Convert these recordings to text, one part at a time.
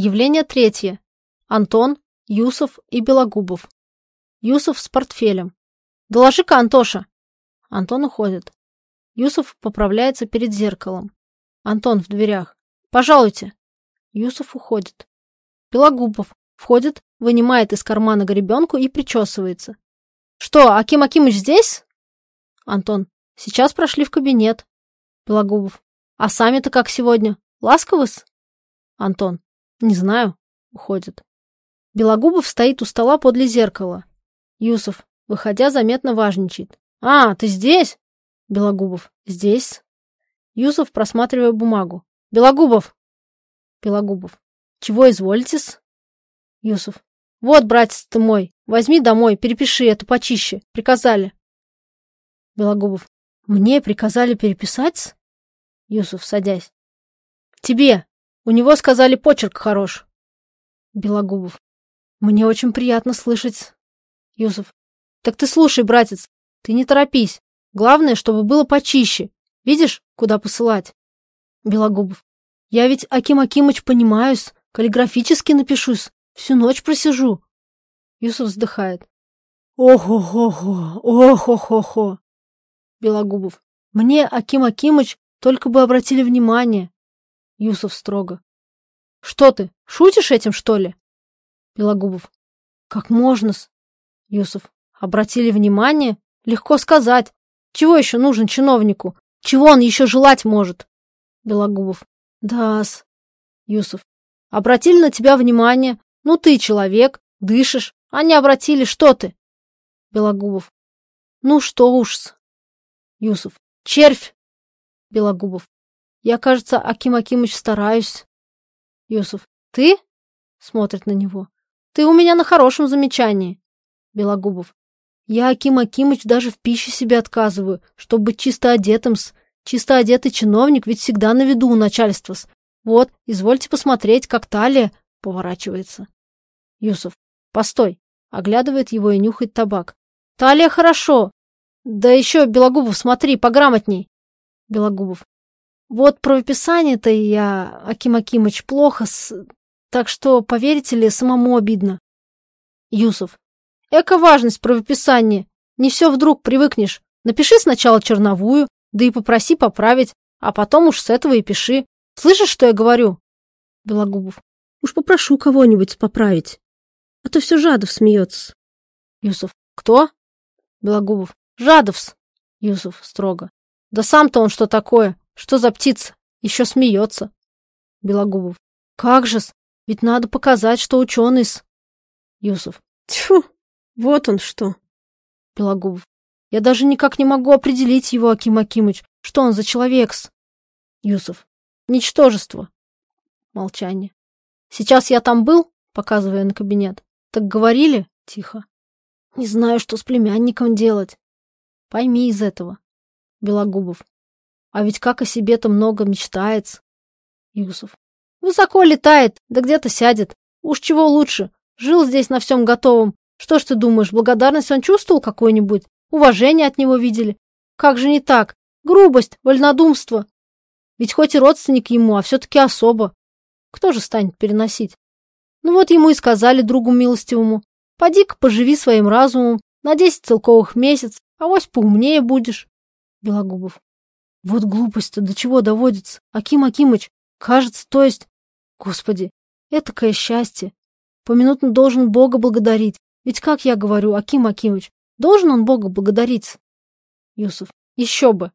Явление третье. Антон, Юсов и Белогубов. Юсов с портфелем. «Доложи-ка, Антоша!» Антон уходит. Юсов поправляется перед зеркалом. Антон в дверях. «Пожалуйте!» Юсов уходит. Белогубов входит, вынимает из кармана гребенку и причесывается. «Что, Аким Акимыч здесь?» Антон. «Сейчас прошли в кабинет». Белогубов. «А сами-то как сегодня? Ласковы-с?» Антон. «Не знаю». Уходит. Белогубов стоит у стола подле зеркала. Юсов, выходя, заметно важничает. «А, ты здесь?» Белогубов. «Здесь». Юсов, просматривая бумагу. «Белогубов!» Белогубов. «Чего изволитесь?» Юсов. «Вот, братец ты мой, возьми домой, перепиши это почище. Приказали». Белогубов. «Мне приказали переписать?» Юсов, садясь. «Тебе. У него сказали, почерк хорош». Белогубов. «Мне очень приятно слышать». Юсов. «Так ты слушай, братец, ты не торопись. Главное, чтобы было почище. Видишь, куда посылать?» Белогубов. «Я ведь, Аким Акимыч, понимаюсь, каллиграфически напишусь, всю ночь просижу». Юсов вздыхает. «Ох-ох-ох, ох-ох-ох». Белогубов. «Мне, Аким Акимыч, только бы обратили внимание». Юсов строго. «Что ты, шутишь этим, что ли?» Белогубов. «Как можно-с?» Юсов. «Обратили внимание? Легко сказать. Чего еще нужен чиновнику? Чего он еще желать может?» Белогубов. «Да-с». Юсов. «Обратили на тебя внимание. Ну ты человек, дышишь. А не обратили, что ты?» Белогубов. «Ну что уж-с». Юсов. «Червь!» Белогубов. «Я, кажется, Аким Акимыч стараюсь». Юсов. «Ты?» Смотрит на него. Ты у меня на хорошем замечании. Белогубов. Я, Аким Акимыч, даже в пище себе отказываю, чтобы чисто одетым с... Чисто одетый чиновник ведь всегда на виду у начальства с. Вот, извольте посмотреть, как талия поворачивается. Юсов. Постой. Оглядывает его и нюхает табак. Талия хорошо. Да еще, Белогубов, смотри, пограмотней. Белогубов. Вот правописание-то я, Аким Акимыч, плохо с... Так что, поверите ли, самому обидно. Юсов. Эко-важность правописания. Не все вдруг привыкнешь. Напиши сначала черновую, да и попроси поправить, а потом уж с этого и пиши. Слышишь, что я говорю? Белогубов. Уж попрошу кого-нибудь поправить. А то все Жадов смеется. Юсов. Кто? Белогубов. Жадовс. Юсов строго. Да сам-то он что такое? Что за птица? Еще смеется. Белогубов. Как же-с? Ведь надо показать, что ученый-с. Юсов. Тьфу, вот он что. Белогубов. Я даже никак не могу определить его, Аким Акимыч, что он за человек-с. Юсов. Ничтожество. Молчание. Сейчас я там был, показывая на кабинет. Так говорили? Тихо. Не знаю, что с племянником делать. Пойми из этого. Белогубов. А ведь как о себе-то много мечтается. Юсов. Высоко летает, да где-то сядет. Уж чего лучше. Жил здесь на всем готовом. Что ж ты думаешь, благодарность он чувствовал какую-нибудь? Уважение от него видели? Как же не так? Грубость, вольнодумство. Ведь хоть и родственник ему, а все-таки особо. Кто же станет переносить? Ну вот ему и сказали другу милостивому. Поди-ка поживи своим разумом на десять целковых месяц, а вось поумнее будешь. Белогубов. Вот глупость-то до чего доводится. Аким Акимыч, Кажется, то есть... Господи, этакое счастье. Поминутно должен Бога благодарить. Ведь как я говорю, Аким Акимыч, должен он Бога благодарить? Юсов. Еще бы.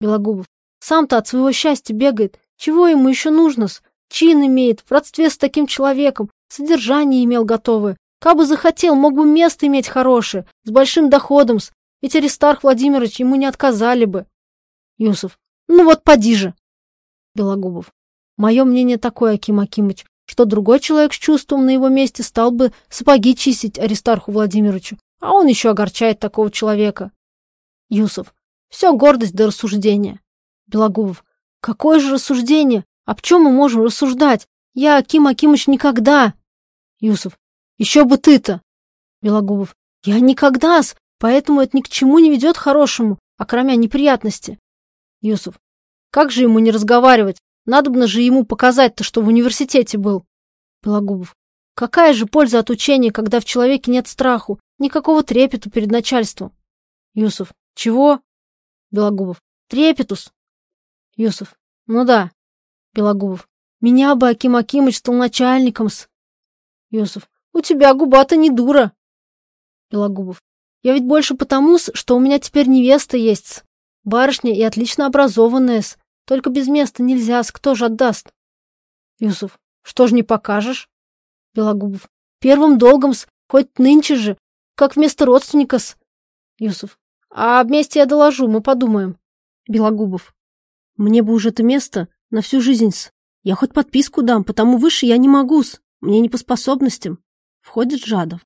Белогубов. Сам-то от своего счастья бегает. Чего ему еще нужно-с? Чин имеет, в родстве с таким человеком, содержание имел готовое. Кабы захотел, мог бы место иметь хорошее, с большим доходом -с. Ведь Аристарх Владимирович ему не отказали бы. Юсов. Ну вот поди же. Белогубов. Мое мнение такое, Аким Акимыч, что другой человек с чувством на его месте стал бы сапоги чистить Аристарху Владимировичу, а он еще огорчает такого человека. Юсов. Все гордость до рассуждения. Белогубов. Какое же рассуждение? Об чем мы можем рассуждать? Я, Аким Акимыч, никогда. Юсов. Еще бы ты-то. Белогубов. Я никогда-с, поэтому это ни к чему не ведет хорошему, кроме неприятности. Юсов. Как же ему не разговаривать? Надобно же ему показать-то, что в университете был. Белогубов. Какая же польза от учения, когда в человеке нет страху, никакого трепету перед начальством? Юсов. Чего? Белогубов. Трепетус. Юсов. Ну да. Белогубов. Меня бы Аким Акимыч стал начальником-с. Юсов. У тебя губа-то не дура. Белогубов. Я ведь больше потому, что у меня теперь невеста есть. Барышня и отлично образованная -с. Только без места нельзя, с кто же отдаст? Юсов. Что ж не покажешь? Белогубов. Первым долгом с, хоть нынче же, как вместо родственника с. Юсов. А вместе я доложу, мы подумаем. Белогубов. Мне бы уже это место на всю жизнь с. Я хоть подписку дам, потому выше я не могу с. Мне не по способностям. Входит Жадов.